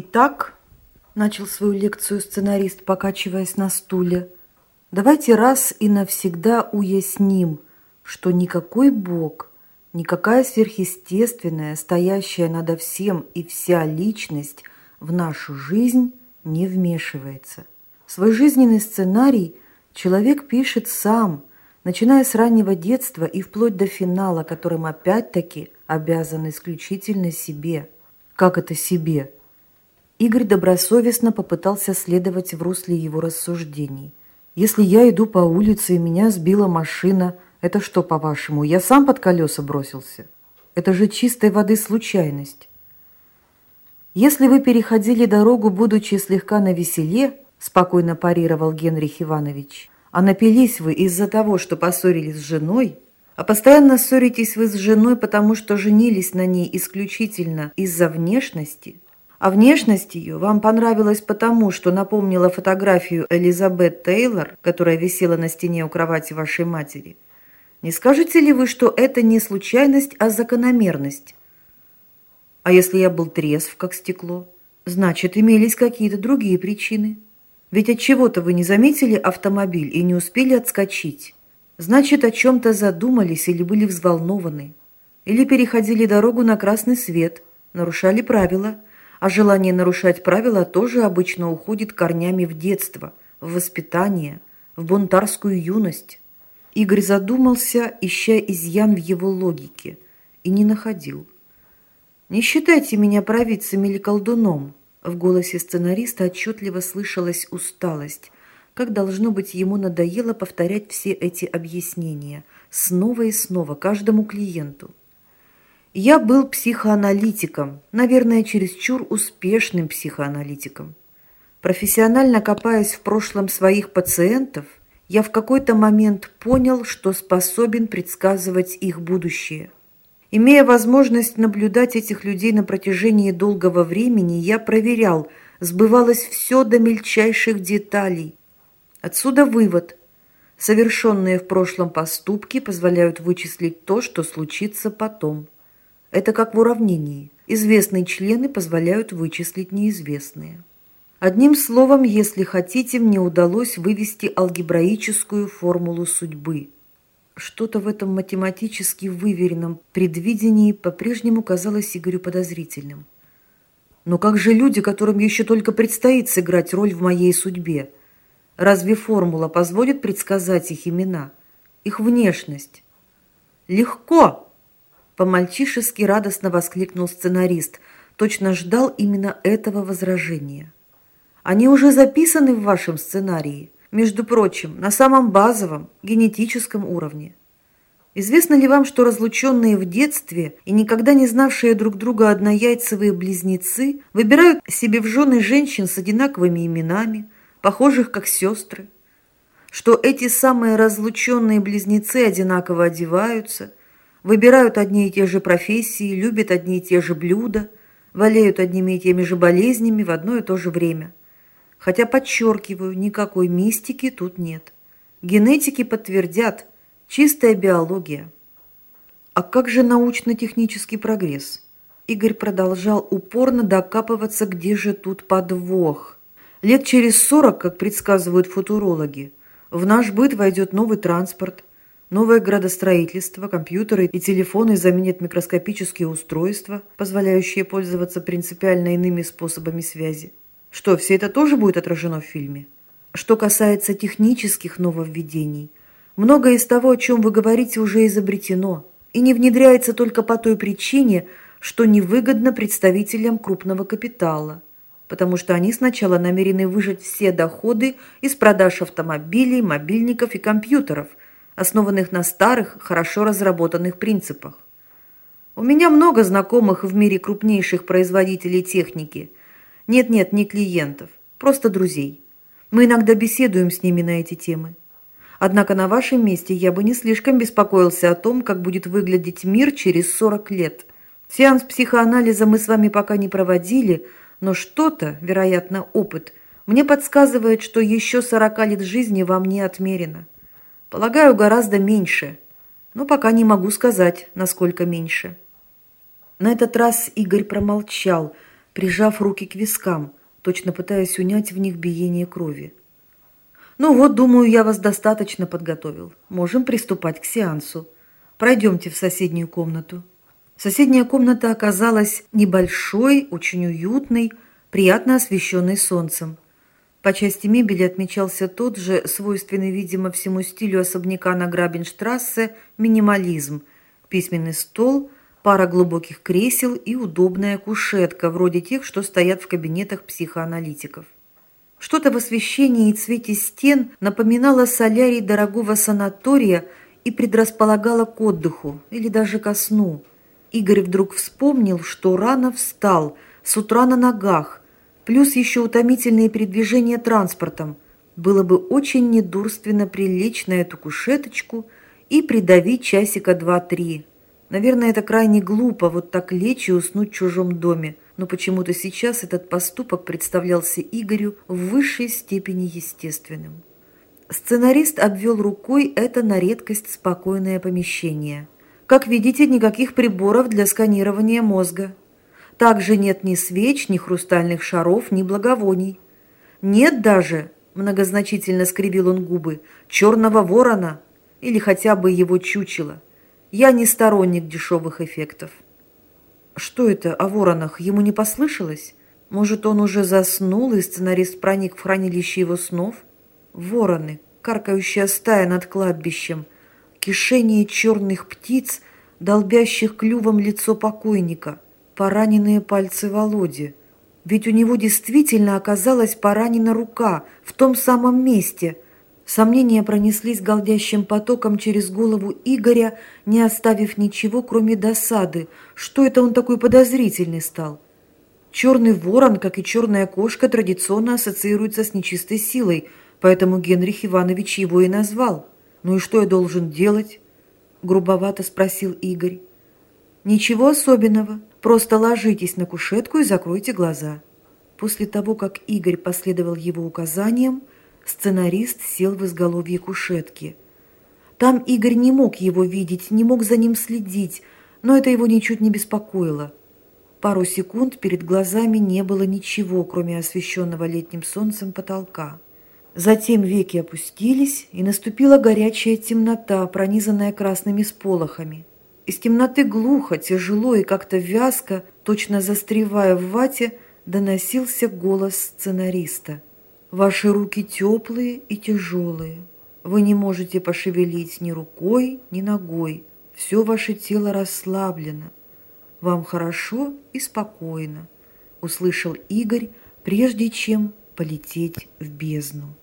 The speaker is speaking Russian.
Итак, начал свою лекцию сценарист, покачиваясь на стуле, давайте раз и навсегда уясним, что никакой Бог, никакая сверхъестественная, стоящая над всем и вся личность в нашу жизнь не вмешивается. Свой жизненный сценарий человек пишет сам, начиная с раннего детства и вплоть до финала, которым опять-таки обязан исключительно себе. Как это себе? Игорь добросовестно попытался следовать в русле его рассуждений. Если я иду по улице и меня сбила машина, это что, по-вашему, я сам под колеса бросился? Это же чистой воды случайность. Если вы переходили дорогу, будучи слегка на веселе, спокойно парировал Генрих Иванович, а напились вы из-за того, что поссорились с женой, а постоянно ссоритесь вы с женой, потому что женились на ней исключительно из-за внешности, а внешность ее вам понравилась потому, что напомнила фотографию Элизабет Тейлор, которая висела на стене у кровати вашей матери. Не скажете ли вы, что это не случайность, а закономерность? А если я был трезв, как стекло? Значит, имелись какие-то другие причины. Ведь от чего-то вы не заметили автомобиль и не успели отскочить. Значит, о чем-то задумались или были взволнованы. Или переходили дорогу на красный свет, нарушали правила – а желание нарушать правила тоже обычно уходит корнями в детство, в воспитание, в бунтарскую юность. Игорь задумался, ища изъян в его логике, и не находил. «Не считайте меня провидцем или колдуном», в голосе сценариста отчетливо слышалась усталость, как должно быть ему надоело повторять все эти объяснения снова и снова каждому клиенту. Я был психоаналитиком, наверное, чересчур успешным психоаналитиком. Профессионально копаясь в прошлом своих пациентов, я в какой-то момент понял, что способен предсказывать их будущее. Имея возможность наблюдать этих людей на протяжении долгого времени, я проверял, сбывалось все до мельчайших деталей. Отсюда вывод. Совершенные в прошлом поступки позволяют вычислить то, что случится потом. Это как в уравнении. Известные члены позволяют вычислить неизвестные. Одним словом, если хотите, мне удалось вывести алгебраическую формулу судьбы. Что-то в этом математически выверенном предвидении по-прежнему казалось Игорю подозрительным. Но как же люди, которым еще только предстоит сыграть роль в моей судьбе? Разве формула позволит предсказать их имена, их внешность? Легко! По-мальчишески радостно воскликнул сценарист. Точно ждал именно этого возражения. Они уже записаны в вашем сценарии. Между прочим, на самом базовом, генетическом уровне. Известно ли вам, что разлученные в детстве и никогда не знавшие друг друга однояйцевые близнецы выбирают себе в жены женщин с одинаковыми именами, похожих как сестры? Что эти самые разлученные близнецы одинаково одеваются, выбирают одни и те же профессии, любят одни и те же блюда, болеют одними и теми же болезнями в одно и то же время. Хотя, подчеркиваю, никакой мистики тут нет. Генетики подтвердят, чистая биология. А как же научно-технический прогресс? Игорь продолжал упорно докапываться, где же тут подвох. Лет через сорок, как предсказывают футурологи, в наш быт войдет новый транспорт, Новое градостроительство, компьютеры и телефоны заменят микроскопические устройства, позволяющие пользоваться принципиально иными способами связи. Что, все это тоже будет отражено в фильме? Что касается технических нововведений, многое из того, о чем вы говорите, уже изобретено и не внедряется только по той причине, что невыгодно представителям крупного капитала, потому что они сначала намерены выжать все доходы из продаж автомобилей, мобильников и компьютеров – основанных на старых, хорошо разработанных принципах. У меня много знакомых в мире крупнейших производителей техники. Нет-нет, не клиентов, просто друзей. Мы иногда беседуем с ними на эти темы. Однако на вашем месте я бы не слишком беспокоился о том, как будет выглядеть мир через 40 лет. Сеанс психоанализа мы с вами пока не проводили, но что-то, вероятно, опыт, мне подсказывает, что еще 40 лет жизни вам не отмерено. Полагаю, гораздо меньше, но пока не могу сказать, насколько меньше. На этот раз Игорь промолчал, прижав руки к вискам, точно пытаясь унять в них биение крови. «Ну вот, думаю, я вас достаточно подготовил. Можем приступать к сеансу. Пройдемте в соседнюю комнату». Соседняя комната оказалась небольшой, очень уютной, приятно освещенной солнцем. По части мебели отмечался тот же, свойственный, видимо, всему стилю особняка на Грабенштрассе, минимализм. Письменный стол, пара глубоких кресел и удобная кушетка, вроде тех, что стоят в кабинетах психоаналитиков. Что-то в освещении и цвете стен напоминало солярий дорогого санатория и предрасполагало к отдыху или даже ко сну. Игорь вдруг вспомнил, что рано встал, с утра на ногах, плюс еще утомительные передвижения транспортом. Было бы очень недурственно прилечь на эту кушеточку и придавить часика два-три. Наверное, это крайне глупо вот так лечь и уснуть в чужом доме, но почему-то сейчас этот поступок представлялся Игорю в высшей степени естественным. Сценарист обвел рукой это на редкость спокойное помещение – как видите, никаких приборов для сканирования мозга. Также нет ни свеч, ни хрустальных шаров, ни благовоний. Нет даже, многозначительно скривил он губы, черного ворона или хотя бы его чучела. Я не сторонник дешевых эффектов. Что это о воронах? Ему не послышалось? Может, он уже заснул, и сценарист проник в хранилище его снов? Вороны, каркающая стая над кладбищем – кишение черных птиц, долбящих клювом лицо покойника, пораненные пальцы Володи. Ведь у него действительно оказалась поранена рука в том самом месте. Сомнения пронеслись голдящим потоком через голову Игоря, не оставив ничего, кроме досады. Что это он такой подозрительный стал? Черный ворон, как и черная кошка, традиционно ассоциируется с нечистой силой, поэтому Генрих Иванович его и назвал. «Ну и что я должен делать?» – грубовато спросил Игорь. «Ничего особенного. Просто ложитесь на кушетку и закройте глаза». После того, как Игорь последовал его указаниям, сценарист сел в изголовье кушетки. Там Игорь не мог его видеть, не мог за ним следить, но это его ничуть не беспокоило. Пару секунд перед глазами не было ничего, кроме освещенного летним солнцем потолка. Затем веки опустились, и наступила горячая темнота, пронизанная красными сполохами. Из темноты глухо, тяжело и как-то вязко, точно застревая в вате, доносился голос сценариста. «Ваши руки теплые и тяжелые. Вы не можете пошевелить ни рукой, ни ногой. Все ваше тело расслаблено. Вам хорошо и спокойно», – услышал Игорь, прежде чем полететь в бездну.